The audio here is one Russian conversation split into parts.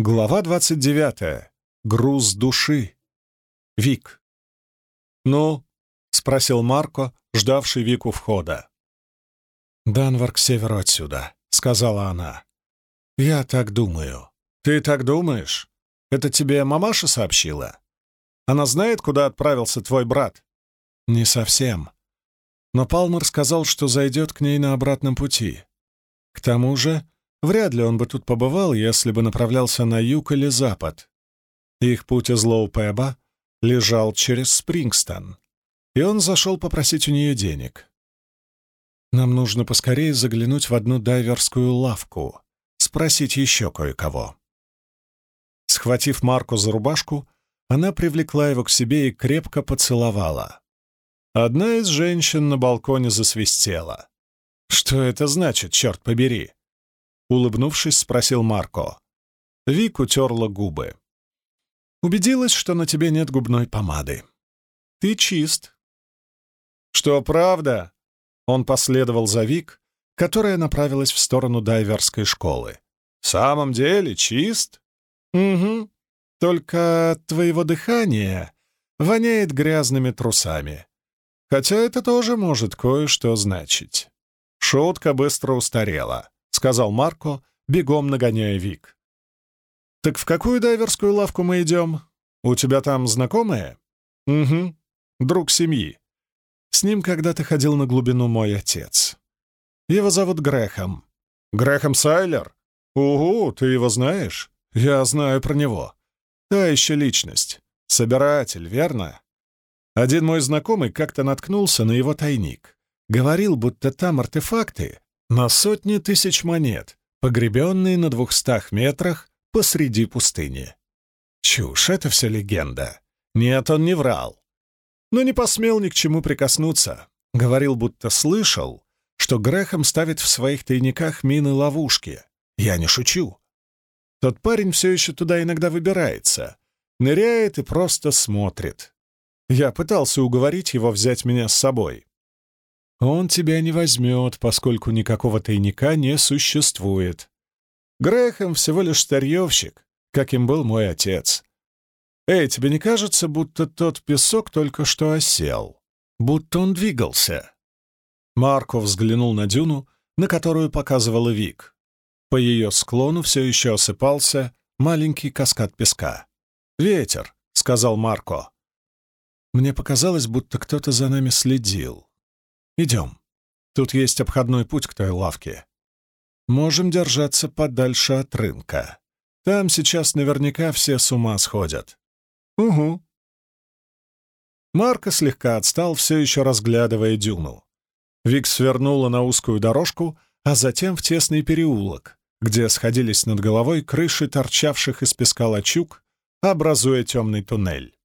Глава 29. Груз души. Вик. «Ну?» — спросил Марко, ждавший Вику входа. «Данвар к северу отсюда», — сказала она. «Я так думаю». «Ты так думаешь? Это тебе мамаша сообщила? Она знает, куда отправился твой брат?» «Не совсем. Но Палмер сказал, что зайдет к ней на обратном пути. К тому же Вряд ли он бы тут побывал, если бы направлялся на юг или запад. Их путь из Лоу-Пэба лежал через Спрингстон, и он зашел попросить у нее денег. Нам нужно поскорее заглянуть в одну дайверскую лавку, спросить еще кое-кого. Схватив Марку за рубашку, она привлекла его к себе и крепко поцеловала. Одна из женщин на балконе засвистела. «Что это значит, черт побери?» Улыбнувшись, спросил Марко. Вик утерла губы. «Убедилась, что на тебе нет губной помады. Ты чист». «Что, правда?» Он последовал за Вик, которая направилась в сторону дайверской школы. «В самом деле чист?» «Угу. Только твоего дыхания воняет грязными трусами. Хотя это тоже может кое-что значить». Шутка быстро устарела сказал Марко, бегом нагоняя Вик. «Так в какую дайверскую лавку мы идем? У тебя там знакомые?» «Угу. Друг семьи. С ним когда-то ходил на глубину мой отец. Его зовут Грэхэм. Грэхэм Сайлер? Угу, ты его знаешь? Я знаю про него. Та еще личность. Собиратель, верно? Один мой знакомый как-то наткнулся на его тайник. Говорил, будто там артефакты, на сотни тысяч монет, погребенные на двухстах метрах посреди пустыни. Чушь, это все легенда. Нет, он не врал. Но не посмел ни к чему прикоснуться. Говорил, будто слышал, что Грехом ставит в своих тайниках мины-ловушки. Я не шучу. Тот парень все еще туда иногда выбирается, ныряет и просто смотрит. Я пытался уговорить его взять меня с собой, он тебя не возьмет, поскольку никакого тайника не существует. Грэхэм всего лишь старьевщик, каким был мой отец. Эй, тебе не кажется, будто тот песок только что осел? Будто он двигался?» Марко взглянул на дюну, на которую показывала Вик. По ее склону все еще осыпался маленький каскад песка. «Ветер», — сказал Марко. «Мне показалось, будто кто-то за нами следил. Идем. Тут есть обходной путь к той лавке. Можем держаться подальше от рынка. Там сейчас наверняка все с ума сходят. Угу. Марко слегка отстал, все еще разглядывая дюну. Вик свернула на узкую дорожку, а затем в тесный переулок, где сходились над головой крыши торчавших из песка лачуг, образуя темный туннель.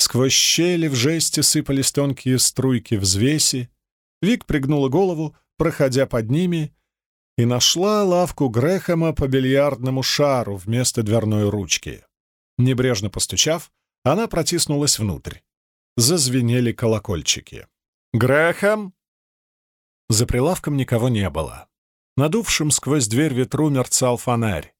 Сквозь щели в жести сыпались тонкие струйки взвеси. Вик пригнула голову, проходя под ними, и нашла лавку Грэхэма по бильярдному шару вместо дверной ручки. Небрежно постучав, она протиснулась внутрь. Зазвенели колокольчики. «Грэхэм!» За прилавком никого не было. Надувшим сквозь дверь ветру мерцал фонарь.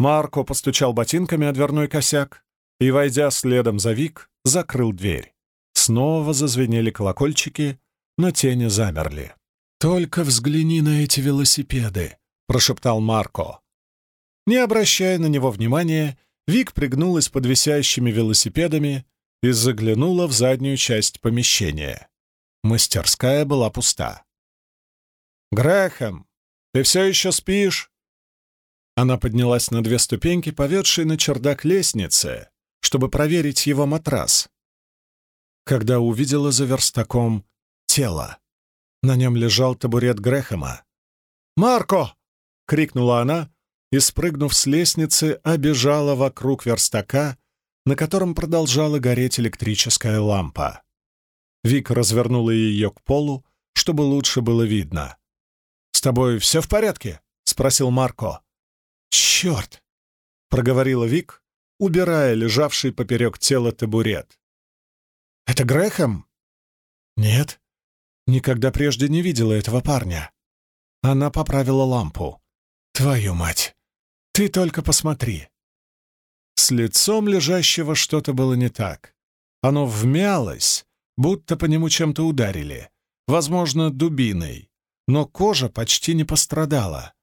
Марко постучал ботинками о дверной косяк и, войдя следом за Вик, закрыл дверь. Снова зазвенели колокольчики, но тени замерли. «Только взгляни на эти велосипеды», — прошептал Марко. Не обращая на него внимания, Вик пригнулась под висящими велосипедами и заглянула в заднюю часть помещения. Мастерская была пуста. «Грэхэм, ты все еще спишь?» Она поднялась на две ступеньки, поведшие на чердак лестницы, чтобы проверить его матрас. Когда увидела за верстаком тело. На нем лежал табурет Грэхэма. «Марко!» — крикнула она и, спрыгнув с лестницы, обежала вокруг верстака, на котором продолжала гореть электрическая лампа. Вик развернула ее к полу, чтобы лучше было видно. «С тобой все в порядке?» — спросил Марко. «Черт!» — проговорила Вик, убирая лежавший поперек тела табурет. «Это Грэхэм?» «Нет, никогда прежде не видела этого парня». Она поправила лампу. «Твою мать! Ты только посмотри. С лицом лежащего что-то было не так. Оно вмялось, будто по нему чем-то ударили, возможно, дубиной, но кожа почти не пострадала.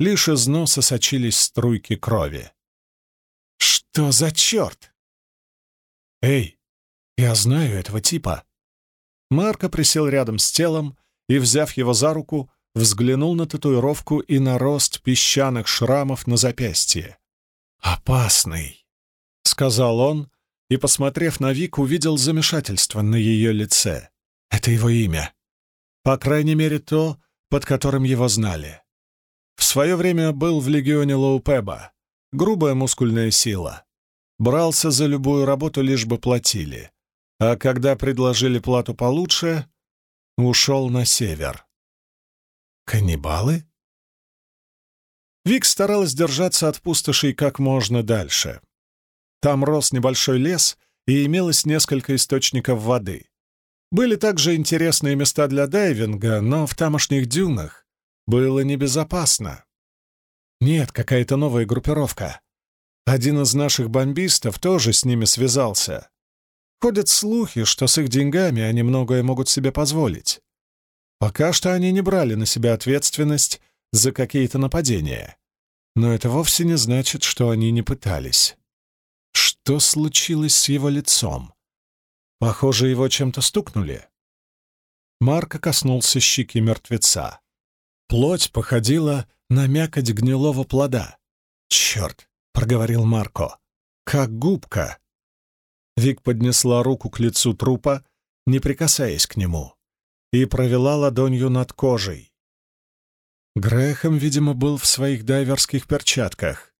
Лишь из носа сочились струйки крови. «Что за черт?» «Эй, я знаю этого типа». Марко присел рядом с телом и, взяв его за руку, взглянул на татуировку и на рост песчаных шрамов на запястье. «Опасный», — сказал он, и, посмотрев на Вик, увидел замешательство на ее лице. Это его имя. По крайней мере, то, под которым его знали. В свое время был в легионе Лоупеба. Грубая мускульная сила. Брался за любую работу, лишь бы платили. А когда предложили плату получше, ушел на север. Каннибалы? Вик старалась держаться от пустошей как можно дальше. Там рос небольшой лес и имелось несколько источников воды. Были также интересные места для дайвинга, но в тамошних дюнах было небезопасно. Нет, какая-то новая группировка. Один из наших бомбистов тоже с ними связался. Ходят слухи, что с их деньгами они многое могут себе позволить. Пока что они не брали на себя ответственность за какие-то нападения. Но это вовсе не значит, что они не пытались. Что случилось с его лицом? Похоже, его чем-то стукнули. Марко коснулся щеки мертвеца. Плоть походила на мякоть гнилого плода. «Черт!» — проговорил Марко. «Как губка!» Вик поднесла руку к лицу трупа, не прикасаясь к нему и провела ладонью над кожей. Грэхэм, видимо, был в своих дайверских перчатках.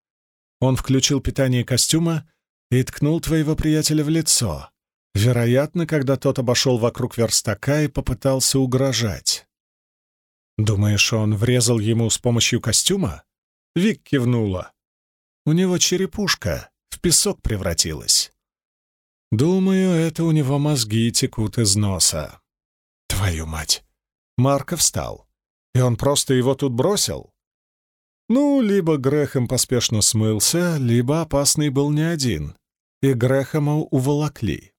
Он включил питание костюма и ткнул твоего приятеля в лицо, вероятно, когда тот обошел вокруг верстака и попытался угрожать. «Думаешь, он врезал ему с помощью костюма?» Вик кивнула. «У него черепушка в песок превратилась. Думаю, это у него мозги текут из носа. Твою мать! Марко встал. И он просто его тут бросил? Ну, либо Грехом поспешно смылся, либо опасный был не один, и Грехома уволокли.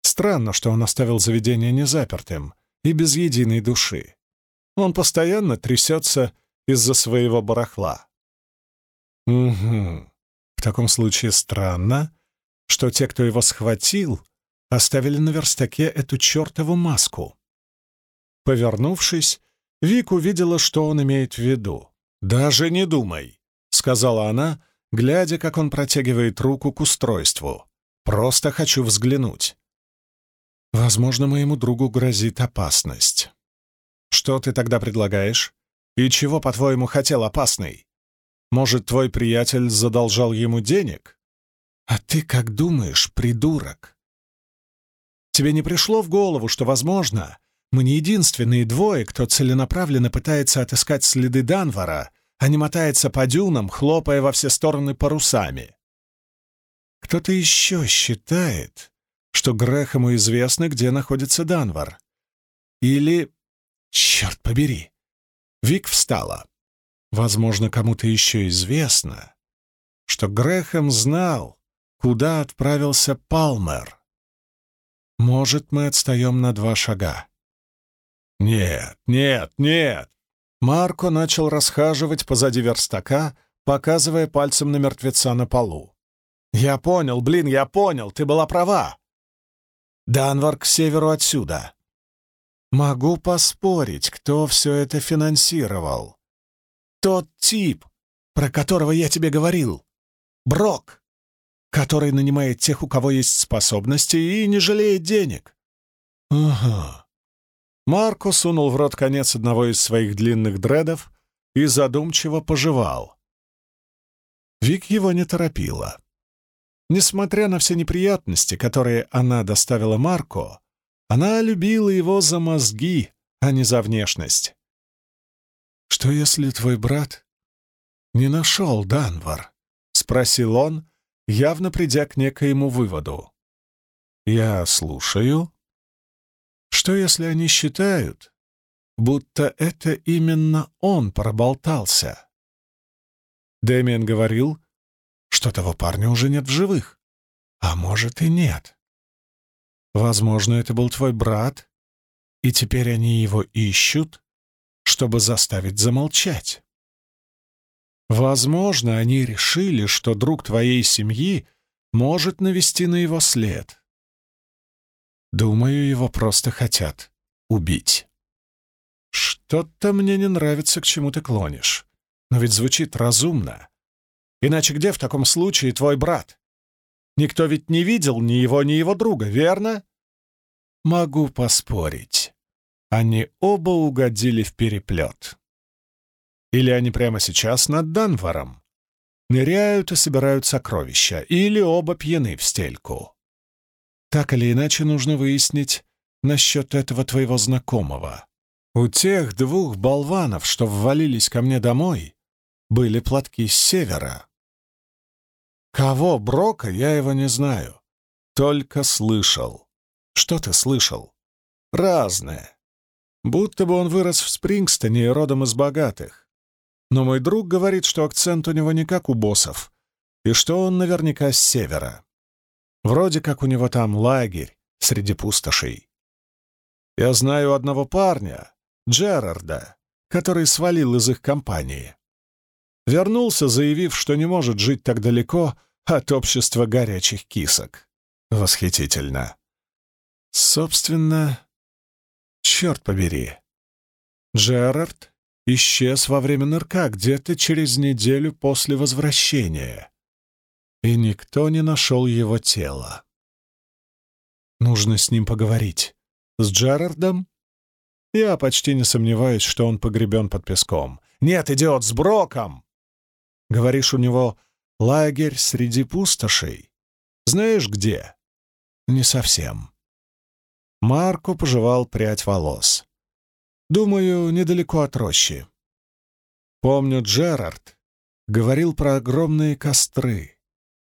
Странно, что он оставил заведение незапертым и без единой души. Он постоянно трясется из-за своего барахла. Угу. В таком случае странно, что те, кто его схватил, оставили на верстаке эту чертову маску. Повернувшись, Вик увидела, что он имеет в виду. «Даже не думай», — сказала она, глядя, как он протягивает руку к устройству. «Просто хочу взглянуть». Возможно, моему другу грозит опасность. Что ты тогда предлагаешь? И чего, по-твоему, хотел опасный? Может, твой приятель задолжал ему денег? А ты как думаешь, придурок? Тебе не пришло в голову, что, возможно, мы не единственные двое, кто целенаправленно пытается отыскать следы Данвара, а не мотается по дюнам, хлопая во все стороны парусами? Кто-то еще считает, что Грэхэму известно, где находится Данвар. Или... Черт побери! Вик встала. Возможно, кому-то еще известно, что Грэхэм знал, куда отправился Палмер. Может, мы отстаем на два шага. Нет, нет, нет. Марко начал расхаживать позади верстака, показывая пальцем на мертвеца на полу. «Я понял, блин, я понял, ты была права. Данвар к северу отсюда. Могу поспорить, кто все это финансировал. Тот тип, про которого я тебе говорил. Брок который нанимает тех, у кого есть способности, и не жалеет денег. Ага. Марко сунул в рот конец одного из своих длинных дредов и задумчиво пожевал. Вик его не торопила. Несмотря на все неприятности, которые она доставила Марко, она любила его за мозги, а не за внешность. «Что если твой брат не нашел Данвар?» — спросил он, явно придя к некоему выводу. «Я слушаю. Что, если они считают, будто это именно он проболтался?» Дэмиен говорил, что того парня уже нет в живых. А может и нет. Возможно, это был твой брат, и теперь они его ищут, чтобы заставить замолчать. Возможно, они решили, что друг твоей семьи может навести на его след. Думаю, его просто хотят убить. Что-то мне не нравится, к чему ты клонишь. Но ведь звучит разумно. Иначе где в таком случае твой брат? Никто ведь не видел ни его, ни его друга, верно? Могу поспорить. Они оба угодили в переплет. Или они прямо сейчас над Данваром? Ныряют и собирают сокровища, или оба пьяны в стельку. Так или иначе нужно выяснить насчет этого твоего знакомого. У тех двух болванов, что ввалились ко мне домой, были платки с севера. Кого Брока, я его не знаю. Только слышал. Что ты слышал? Разное. Будто бы он вырос в Спрингстоне и родом из богатых. Но мой друг говорит, что акцент у него не как у боссов, и что он наверняка с севера. Вроде как у него там лагерь среди пустошей. Я знаю одного парня, Джерарда, который свалил из их компании. Вернулся, заявив, что не может жить так далеко от общества горячих кисок. Восхитительно. Собственно, черт побери. Джерард исчез во время нырка где-то через неделю после возвращения, и никто не нашел его тело. Нужно с ним поговорить. С Джерардом? Я почти не сомневаюсь, что он погребен под песком. Нет, идиот, с Броком! Говоришь, у него лагерь среди пустошей? Знаешь, где? Не совсем. Марко пожевал прядь волос. Думаю, недалеко от рощи. Помню, Джерард говорил про огромные костры.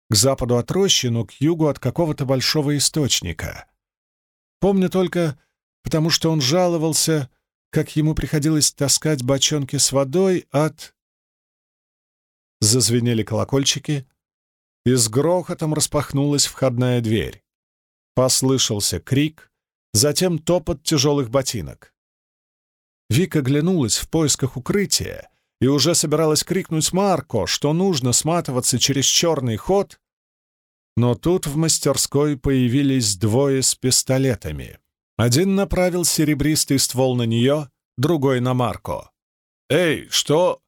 К западу от рощи, но к югу от какого-то большого источника. Помню только, потому что он жаловался, как ему приходилось таскать бочонки с водой от Зазвенели колокольчики, и с грохотом распахнулась входная дверь. Послышался крик, затем топот тяжелых ботинок. Вика глянулась в поисках укрытия и уже собиралась крикнуть Марко, что нужно сматываться через черный ход, но тут в мастерской появились двое с пистолетами. Один направил серебристый ствол на нее, другой — на Марко. «Эй, что?»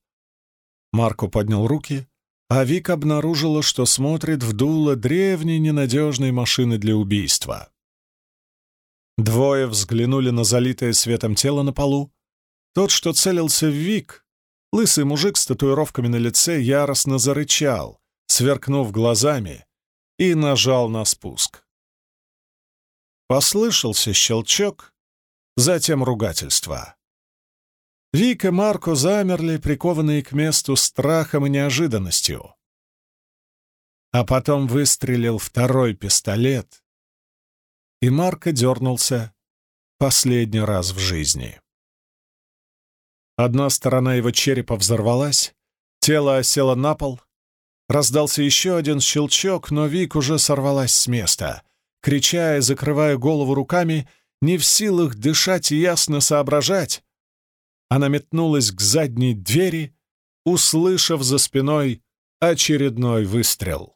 Марко поднял руки, а Вик обнаружила, что смотрит в дуло древней ненадежной машины для убийства. Двое взглянули на залитое светом тело на полу. Тот, что целился в Вик, лысый мужик с татуировками на лице, яростно зарычал, сверкнув глазами, и нажал на спуск. Послышался щелчок, затем ругательство. Вик и Марко замерли, прикованные к месту страхом и неожиданностью. А потом выстрелил второй пистолет, и Марко дернулся последний раз в жизни. Одна сторона его черепа взорвалась, тело осело на пол, раздался еще один щелчок, но Вик уже сорвалась с места, крича и закрывая голову руками, не в силах дышать и ясно соображать, она метнулась к задней двери, услышав за спиной очередной выстрел.